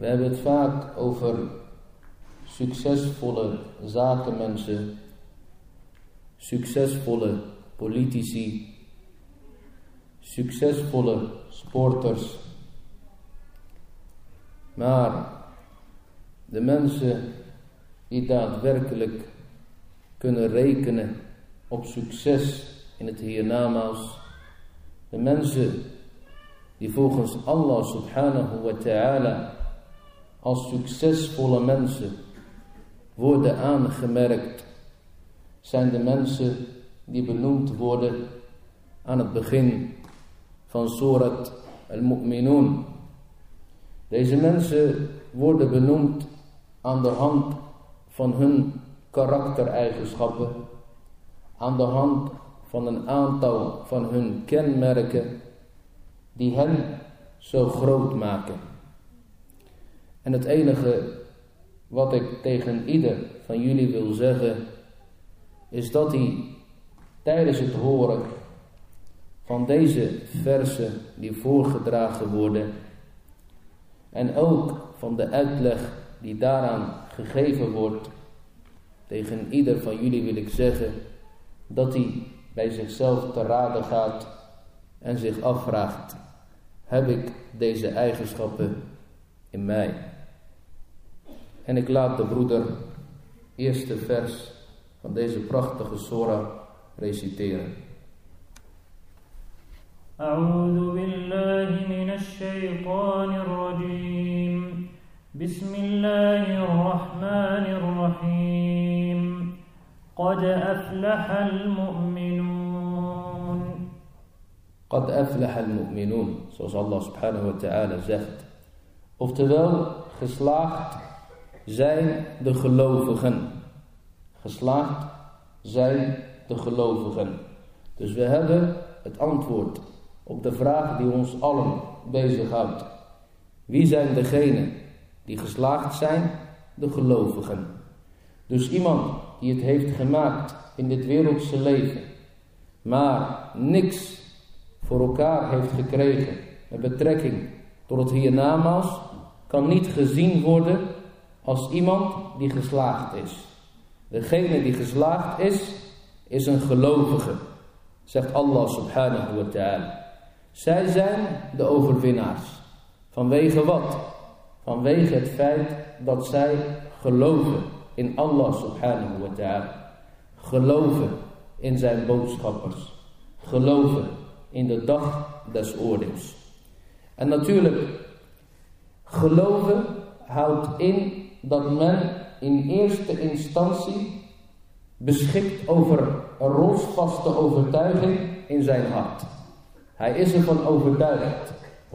we hebben het vaak over succesvolle zakenmensen, succesvolle politici, succesvolle sporters. Maar de mensen die daadwerkelijk kunnen rekenen op succes in het hiernamaals, de mensen die volgens Allah subhanahu wa ta'ala als succesvolle mensen worden aangemerkt, zijn de mensen die benoemd worden aan het begin van Surat al-Mu'minun. Deze mensen worden benoemd aan de hand van hun karaktereigenschappen, aan de hand van een aantal van hun kenmerken die hen zo groot maken. En het enige wat ik tegen ieder van jullie wil zeggen, is dat hij tijdens het horen van deze versen die voorgedragen worden, en ook van de uitleg die daaraan gegeven wordt, tegen ieder van jullie wil ik zeggen, dat hij bij zichzelf te raden gaat en zich afvraagt, heb ik deze eigenschappen in mij? En ik laat de broeder eerste vers van deze prachtige Sora reciteren. أعوذ بالله من الشيطان الرجيم بسم الله الرحمن الرحيم قد أفلح المؤمنون Qad aflaha al-mu'minun, zoals Allah subhanahu wa ta'ala zegt. Oftewel, geslaagd zijn de gelovigen. Geslaagd zijn de gelovigen. Dus we hebben het antwoord op de vraag die ons allen bezighoudt. Wie zijn degenen die geslaagd zijn? De gelovigen. Dus iemand die het heeft gemaakt in dit wereldse leven, maar niks voor elkaar heeft gekregen met betrekking tot het hiernamaals, kan niet gezien worden als iemand die geslaagd is. Degene die geslaagd is, is een gelovige, zegt Allah subhanahu wa ta'ala. Zij zijn de overwinnaars. Vanwege wat? Vanwege het feit dat zij geloven in Allah subhanahu wa ta'ala. Geloven in zijn boodschappers. Geloven in de dag des oordeels. En natuurlijk, geloven houdt in dat men in eerste instantie beschikt over een rotsvaste overtuiging in zijn hart. Hij is ervan overtuigd, 100%,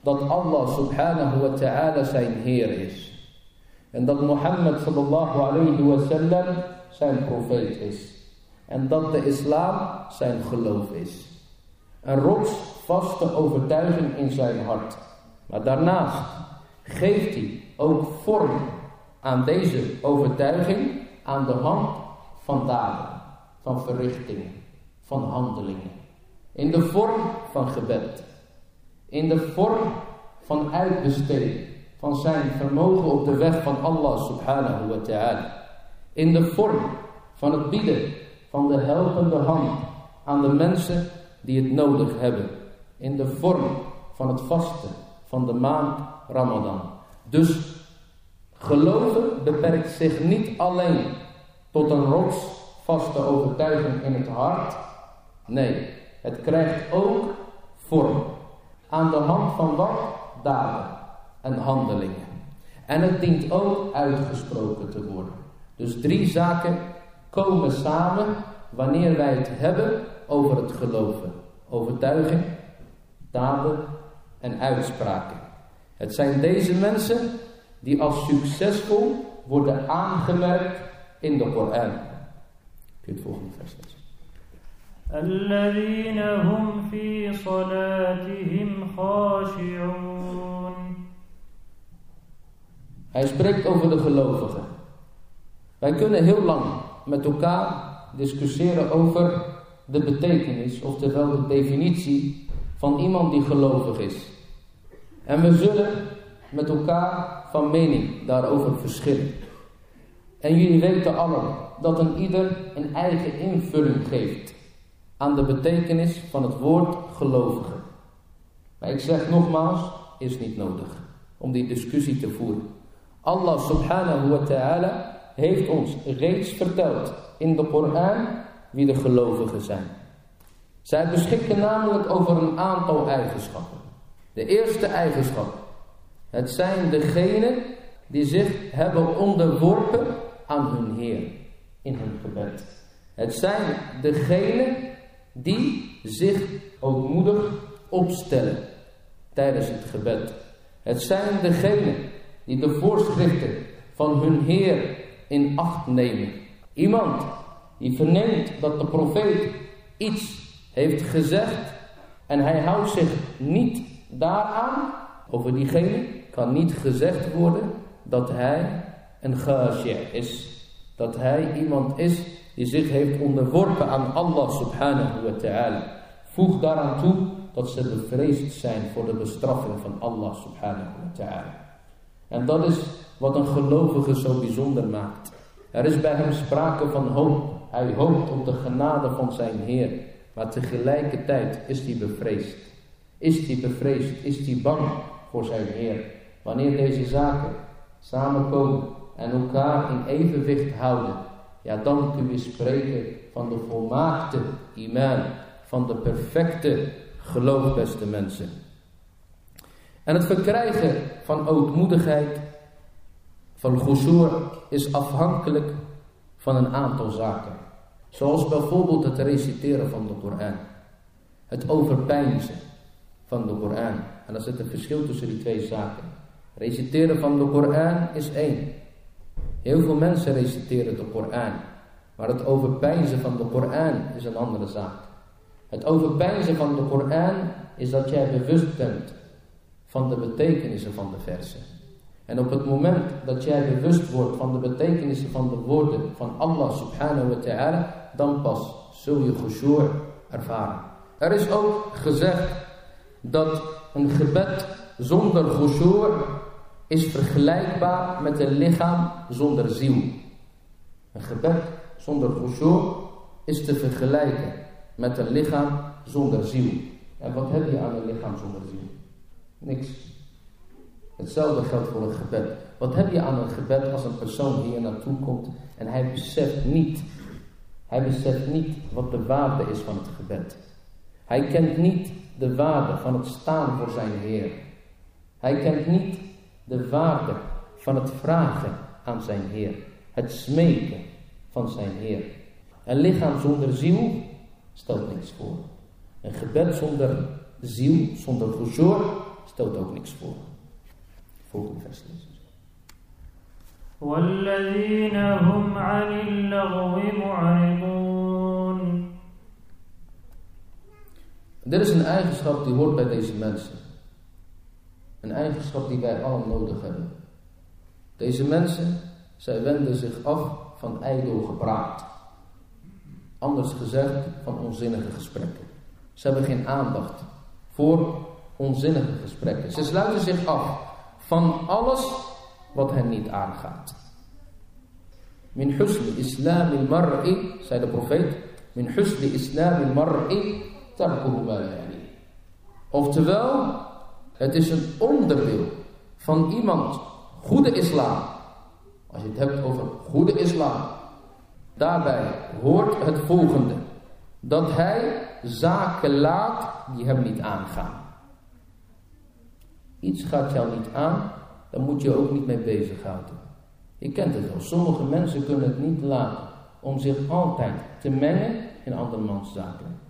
dat Allah subhanahu wa ta'ala zijn Heer is. En dat Mohammed sallallahu alayhi wa zijn profeet is. En dat de islam zijn geloof is. Een rotsvaste overtuiging in zijn hart. Maar daarnaast geeft hij ook vorm aan deze overtuiging aan de hand van daden, van verrichtingen, van handelingen. In de vorm van gebed. In de vorm van uitbesteding van zijn vermogen op de weg van Allah subhanahu wa ta'ala. In de vorm van het bieden van de helpende hand aan de mensen die het nodig hebben. In de vorm van het vasten van de maand Ramadan. Dus geloven beperkt zich niet alleen tot een rotsvaste overtuiging in het hart. Nee, het krijgt ook vorm. Aan de hand van wat? Daden en handelingen. En het dient ook uitgesproken te worden. Dus drie zaken komen samen wanneer wij het hebben over het geloven. Overtuiging, daden en uitspraken. Het zijn deze mensen die als succesvol worden aangemerkt in de Koran. Kun je het volgende vers lezen? الذين هم في صلاتهم خاشعون Hij spreekt over de gelovigen. Wij kunnen heel lang met elkaar discussiëren over de betekenis, oftewel de definitie van iemand die gelovig is. En we zullen met elkaar van mening daarover verschillen. En jullie weten allen dat een ieder een eigen invulling geeft aan de betekenis van het woord gelovige. Maar ik zeg nogmaals, is niet nodig om die discussie te voeren. Allah subhanahu wa ta'ala heeft ons reeds verteld in de Koran wie de gelovigen zijn. Zij beschikken namelijk over een aantal eigenschappen. De eerste eigenschap. Het zijn degenen die zich hebben onderworpen aan hun Heer in hun gebed. Het zijn degenen die zich ootmoedig opstellen tijdens het gebed. Het zijn degenen die de voorschriften van hun Heer in acht nemen. Iemand die verneemt dat de profeet iets heeft gezegd en hij houdt zich niet daaraan, over diegene kan niet gezegd worden dat hij een ghashi' is. Dat hij iemand is die zich heeft onderworpen aan Allah subhanahu wa ta'ala. Voeg daaraan toe dat ze bevreesd zijn voor de bestraffing van Allah subhanahu wa ta'ala. En dat is wat een gelovige zo bijzonder maakt. Er is bij hem sprake van hoop. Hij hoopt op de genade van zijn Heer. Maar tegelijkertijd is hij bevreesd. Is hij bevreesd? Is hij bang voor zijn Heer? Wanneer deze zaken samenkomen en elkaar in evenwicht houden, ja dan kun je spreken van de volmaakte iman, van de perfecte geloof, beste mensen. En het verkrijgen van ootmoedigheid, van khushu' is afhankelijk van een aantal zaken. Zoals bijvoorbeeld het reciteren van de Koran. Het overpeinzen van de Koran. En er zit een verschil tussen die twee zaken. Reciteren van de Koran is één. Heel veel mensen reciteren de Koran. Maar het overpeinzen van de Koran is een andere zaak. Het overpeinzen van de Koran is dat jij bewust bent van de betekenissen van de versen. En op het moment dat jij bewust wordt van de betekenissen van de woorden van Allah subhanahu wa ta'ala, dan pas zul je khushu' ervaren. Er is ook gezegd dat een gebed zonder khushu' is vergelijkbaar met een lichaam zonder ziel. Een gebed zonder khushu' is te vergelijken met een lichaam zonder ziel. En wat heb je aan een lichaam zonder ziel? Niks. Hetzelfde geldt voor een gebed. Wat heb je aan een gebed als een persoon hier naartoe komt en hij beseft niet, hij beseft niet wat de waarde is van het gebed. Hij kent niet de waarde van het staan voor zijn Heer. Hij kent niet de waarde van het vragen aan zijn Heer. Het smeken van zijn Heer. Een lichaam zonder ziel stelt niks voor. Een gebed zonder ziel, zonder khushu' stelt ook niks voor. Volgende vers lezen. والذين هم عن Dit is een eigenschap die hoort bij deze mensen. Een eigenschap die wij allen nodig hebben. Deze mensen, zij wenden zich af van ijdel gepraat. Anders gezegd, van onzinnige gesprekken. Ze hebben geen aandacht voor onzinnige gesprekken. Ze sluiten zich af van alles wat hen niet aangaat. Min husni islam al-mar'i, zei de profeet, min husni islam al-mar'i Oftewel, het is een onderdeel van iemand goede islam. Als je het hebt over goede islam, daarbij hoort het volgende: dat hij zaken laat die hem niet aangaan. Iets gaat jou niet aan, dan moet je ook niet mee bezighouden. Je kent het wel. Sommige mensen kunnen het niet laten om zich altijd te mengen in andermans zaken.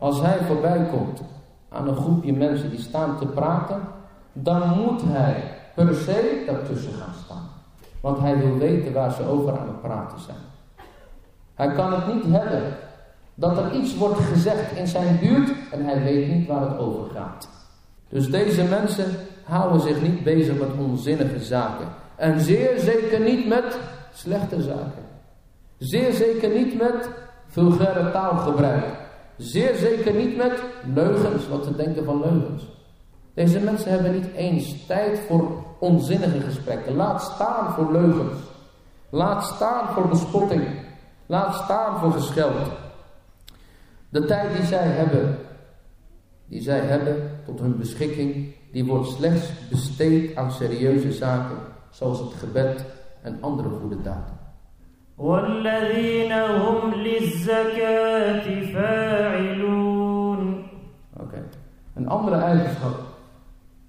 Als hij voorbij komt aan een groepje mensen die staan te praten, dan moet hij per se daartussen gaan staan. Want hij wil weten waar ze over aan het praten zijn. Hij kan het niet hebben dat er iets wordt gezegd in zijn buurt en hij weet niet waar het over gaat. Dus deze mensen houden zich niet bezig met onzinnige zaken. En zeer zeker niet met slechte zaken. Zeer zeker niet met vulgaire taalgebruik. Zeer zeker niet met leugens, wat te denken van leugens. Deze mensen hebben niet eens tijd voor onzinnige gesprekken. Laat staan voor leugens. Laat staan voor bespotting. Laat staan voor gescheld. De tijd die zij hebben, die zij hebben tot hun beschikking, die wordt slechts besteed aan serieuze zaken, zoals het gebed en andere goede daden. والذين هم للزكاة فاعلون Een andere eigenschap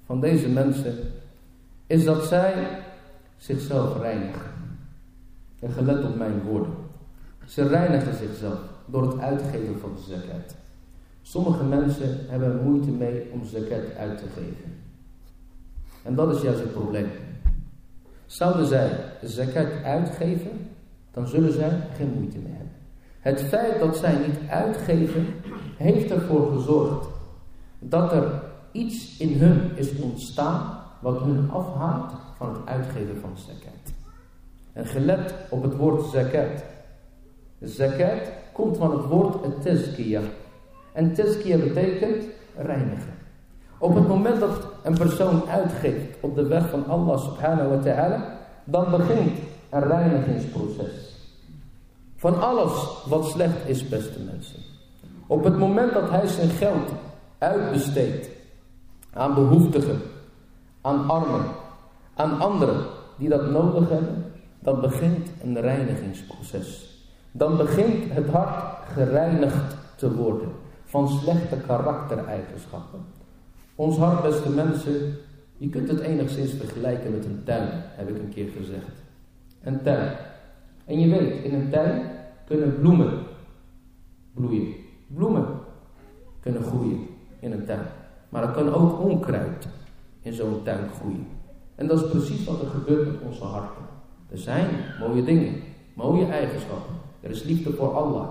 van deze mensen is dat zij zichzelf reinigen. En gelet op mijn woorden. Ze reinigen zichzelf door het uitgeven van de zakat. Sommige mensen hebben moeite mee om zakat uit te geven. En dat is juist het probleem. Zouden zij de zakat uitgeven, dan zullen zij geen moeite meer hebben. Het feit dat zij niet uitgeven, heeft ervoor gezorgd dat er iets in hun is ontstaan wat hun afhaalt van het uitgeven van zakat. En gelet op het woord zakat. Zakat komt van het woord tezkiya. En tezkiya betekent reinigen. Op het moment dat een persoon uitgeeft op de weg van Allah subhanahu wa ta'ala, dan begint een reinigingsproces. Van alles wat slecht is, beste mensen. Op het moment dat hij zijn geld uitbesteedt aan behoeftigen, aan armen, aan anderen die dat nodig hebben, dan begint een reinigingsproces. Dan begint het hart gereinigd te worden van slechte karaktereigenschappen. Ons hart, beste mensen, je kunt het enigszins vergelijken met een tuin, heb ik een keer gezegd. Een tuin. En je weet, in een tuin kunnen bloemen bloeien. Bloemen kunnen groeien in een tuin. Maar er kan ook onkruid in zo'n tuin groeien. En dat is precies wat er gebeurt met onze harten. Er zijn mooie dingen, mooie eigenschappen. Er is liefde voor Allah.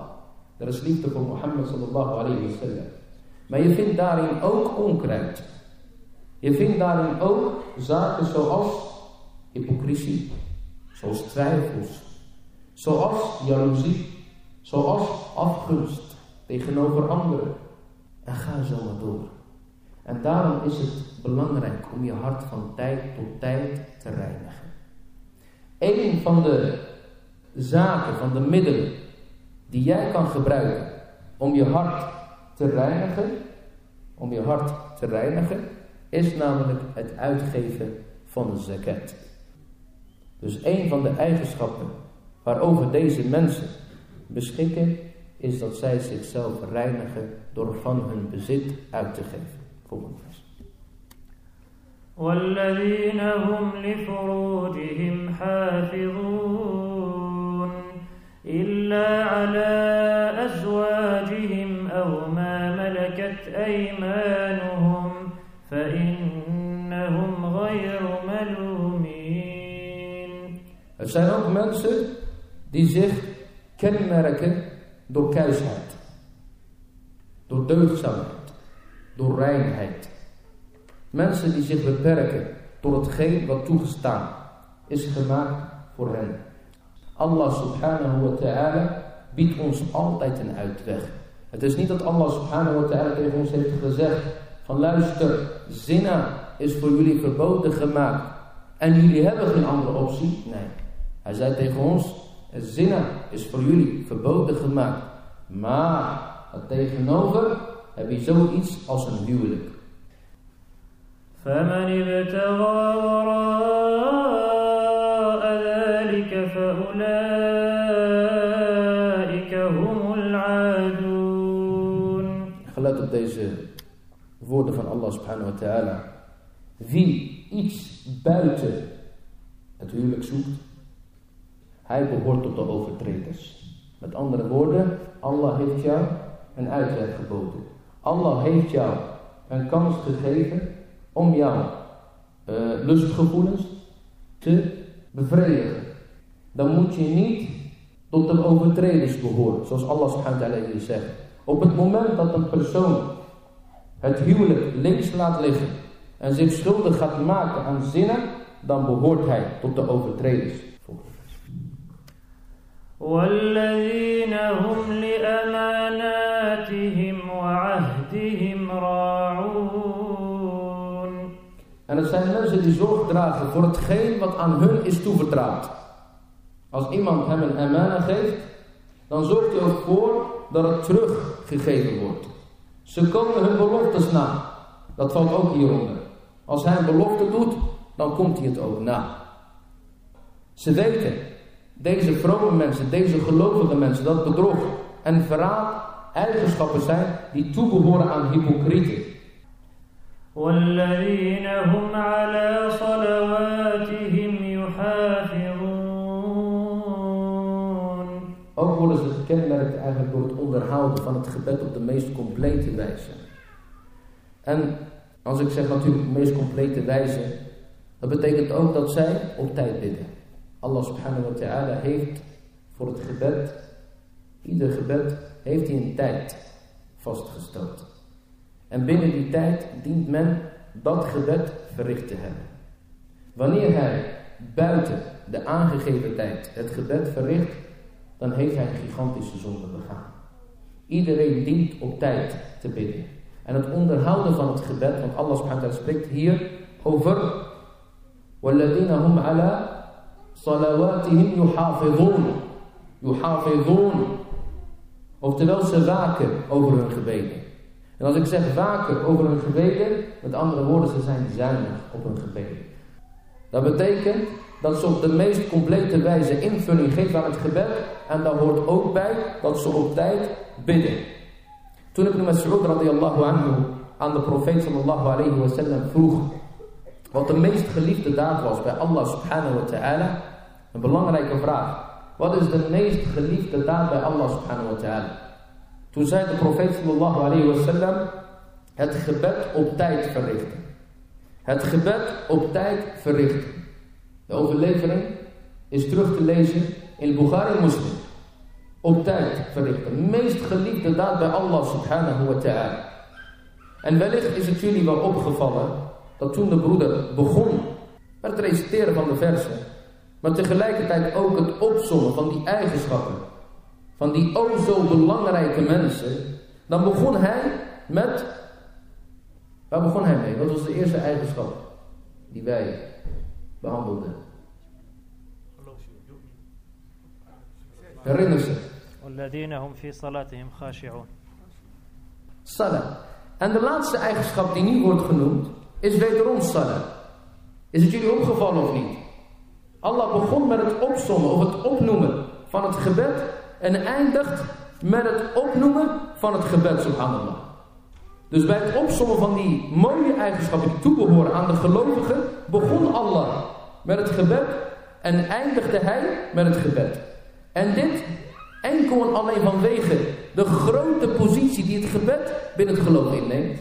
Er is liefde voor Mohammed sallallahu alayhi wa sallam. Maar je vindt daarin ook onkruid. Je vindt daarin ook zaken zoals hypocrisie, zoals twijfels, zoals jaloezie, zoals afgunst tegenover anderen. En ga zo maar door. En daarom is het belangrijk om je hart van tijd tot tijd te reinigen. Een van de zaken, van de middelen die jij kan gebruiken om je hart te reinigen, om je hart te reinigen, is namelijk het uitgeven van de zakat. Dus een van de eigenschappen waarover deze mensen beschikken, is dat zij zichzelf reinigen door van hun bezit uit te geven. Volgende vers. والذين هم لفروجهم حافظون إلا على أزواجهم أو ما ملكت أيمانهم فإنهم غير ملومين Het zijn ook mensen die zich kenmerken door kuisheid, door deugdzaamheid, door reinheid. Mensen die zich beperken tot hetgeen wat toegestaan is gemaakt voor hen. Allah subhanahu wa ta'ala biedt ons altijd een uitweg. Het is niet dat Allah subhanahu wa ta'ala tegen ons heeft gezegd van luister, zina is voor jullie verboden gemaakt en jullie hebben geen andere optie. Nee, hij zei tegen ons, zina is voor jullie verboden gemaakt. Maar tegenover heb je zoiets als een huwelijk. فمن ابتغى وراء ذلك فأولئك هم العادون Gelet op deze woorden van Allah subhanahu wa ta'ala. Wie iets buiten het huwelijk zoekt, hij behoort tot de overtreders. Met andere woorden, Allah heeft jou een uitweg geboden. Allah heeft jou een kans gegeven om jou eh, lustgevoelens te bevredigen. Dan moet je niet tot de overtreders behoren, zoals Allah subhanahu wa ta'ala zegt. Op het moment dat een persoon het huwelijk links laat liggen en zich schuldig gaat maken aan zinnen, dan behoort hij tot de overtreders. والذين هم لأماناتهم وعهدهم راعون En het zijn mensen die zorg dragen voor hetgeen wat aan hun is toevertrouwd. Als iemand hem een amana geeft, dan zorgt hij ook voor dat het teruggegeven wordt. Ze komen hun beloftes na. Dat valt ook hieronder. Als hij een belofte doet, dan komt hij het ook na. Ze weten, deze vrome mensen, deze gelovige mensen, dat bedrog en verraad eigenschappen zijn die toebehoren aan hypocrieten. والذين هم على صلواتهم يحافظون Ook worden ze gekenmerkt eigenlijk door het onderhouden van het gebed op de meest complete wijze. En als ik zeg natuurlijk op de meest complete wijze, dat betekent ook dat zij op tijd bidden. Allah subhanahu wa ta'ala heeft voor het gebed, ieder gebed, heeft hij een tijd vastgesteld. En binnen die tijd dient men dat gebed verricht te hebben. Wanneer hij buiten de aangegeven tijd het gebed verricht, dan heeft hij een gigantische zonde begaan. Iedereen dient op tijd te bidden. En het onderhouden van het gebed, want Allah subhanahu wa ta'ala spreekt hier over وَالَّذِينَ هُمْ عَلَى Salawatihim yuhafidhun. Yuhafidhun. Oftewel, ze waken over hun gebeden. En als ik zeg waken over hun gebeden, met andere woorden, ze zijn zuinig op hun gebeden. Dat betekent dat ze op de meest complete wijze invulling geven aan het gebed. En daar hoort ook bij dat ze op tijd bidden. Toen ik nu Mas'ud radiyallahu anhu aan de profeet sallallahu alayhi wa sallam vroeg wat de meest geliefde daad was bij Allah subhanahu wa ta'ala, een belangrijke vraag. Wat is de meest geliefde daad bij Allah subhanahu wa ta'ala? Toen zei de profeet sallallahu alayhi wa sallam het gebed op tijd verrichten. Het gebed op tijd verrichten. De overlevering is terug te lezen in Bukhari Muslim. Op tijd verrichten. Meest geliefde daad bij Allah subhanahu wa ta'ala. En wellicht is het jullie wel opgevallen dat toen de broeder begon met het reciteren van de versen, maar tegelijkertijd ook het opzommen van die eigenschappen, van die o zo belangrijke mensen, dan begon hij met, waar begon hij mee? Wat was de eerste eigenschap die wij behandelden? Herinner ze. والذين هم في صلاتهم خاشعون Salah. En de laatste eigenschap die niet wordt genoemd, is wederom salah. Is het jullie opgevallen of niet? Allah begon met het opsommen of het opnoemen van het gebed en eindigt met het opnoemen van het gebed, subhanallah. Dus bij het opsommen van die mooie eigenschappen die toebehoren aan de gelovigen, begon Allah met het gebed en eindigde hij met het gebed. En dit enkel en alleen vanwege de grote positie die het gebed binnen het geloof inneemt.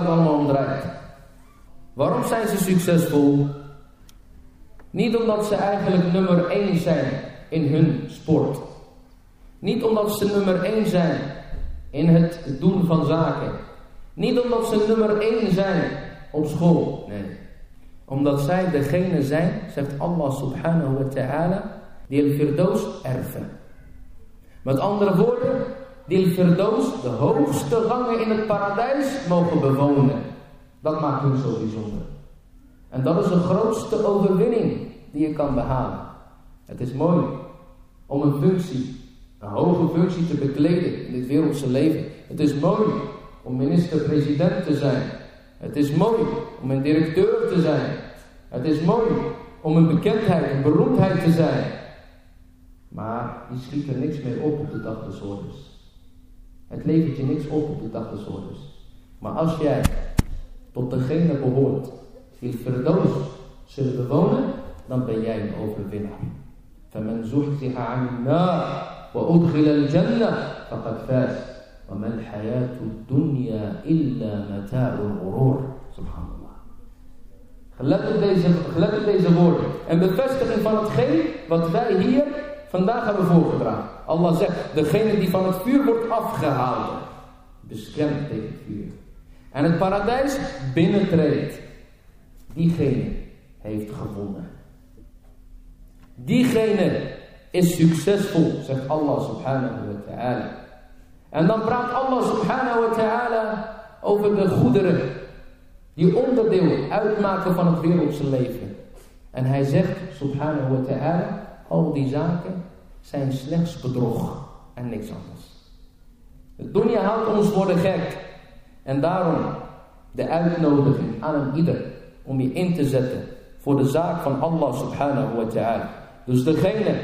Het allemaal draait. Waarom zijn ze succesvol? Niet omdat ze eigenlijk nummer 1 zijn in hun sport. Niet omdat ze nummer 1 zijn in het doen van zaken. Niet omdat ze nummer 1 zijn op school. Nee. Omdat zij degene zijn, zegt Allah subhanahu wa ta'ala, die el firdaus erven. Met andere woorden, die firdaus, de hoogste rangen in het paradijs, mogen bewonen. Dat maakt hun zo bijzonder. En dat is de grootste overwinning die je kan behalen. Het is mooi om een functie, een hoge functie te bekleden in dit wereldse leven. Het is mooi om minister-president te zijn. Het is mooi om een directeur te zijn. Het is mooi om een bekendheid, een beroemdheid te zijn. Maar die schiet er niks meer op op de dag des oordeels. Het levert je niks op op de dag des oordeels. Maar als jij tot degene behoort die het Firdaus zullen bewonen, dan ben jij een overwinnaar. فمن زحزح عن النار وأدخل الجنة فقد فاز وما الحياة الدنيا إلا متاع الغرور سبحان الله Gelet op, deze, gelet op deze woorden. En bevestiging van hetgeen wat wij hier vandaag hebben voorgedragen. Allah zegt, degene die van het vuur wordt afgehaald, beschermd tegen het vuur. En het paradijs binnentreedt. Diegene heeft gewonnen. Diegene is succesvol, zegt Allah subhanahu wa ta'ala. En dan praat Allah subhanahu wa ta'ala over de goederen die onderdeel uitmaken van het wereldse leven. En hij zegt subhanahu wa ta'ala, al die zaken zijn slechts bedrog en niks anders. De dunya houdt ons voor de gek. En daarom de uitnodiging aan een ieder om je in te zetten voor de zaak van Allah subhanahu wa ta'ala. Dus degene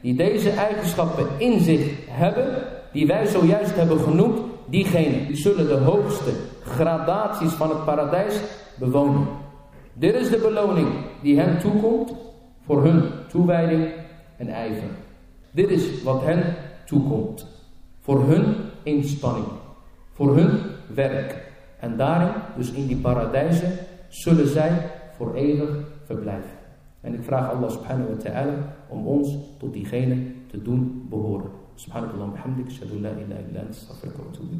die deze eigenschappen in zich hebben, die wij zojuist hebben genoemd, diegenen die zullen de hoogste gradaties van het paradijs bewonen. Dit is de beloning die hen toekomt voor hun toewijding en ijver. Dit is wat hen toekomt. Voor hun inspanning. Voor hun werk. En daarin, dus in die paradijzen, zullen zij voor eeuwig verblijven. En ik vraag Allah subhanahu wa ta'ala om ons tot diegene te doen behoren. Subhanakallah bihamdik, shadu la ilaha illa anta astaghfiruka wa atubu.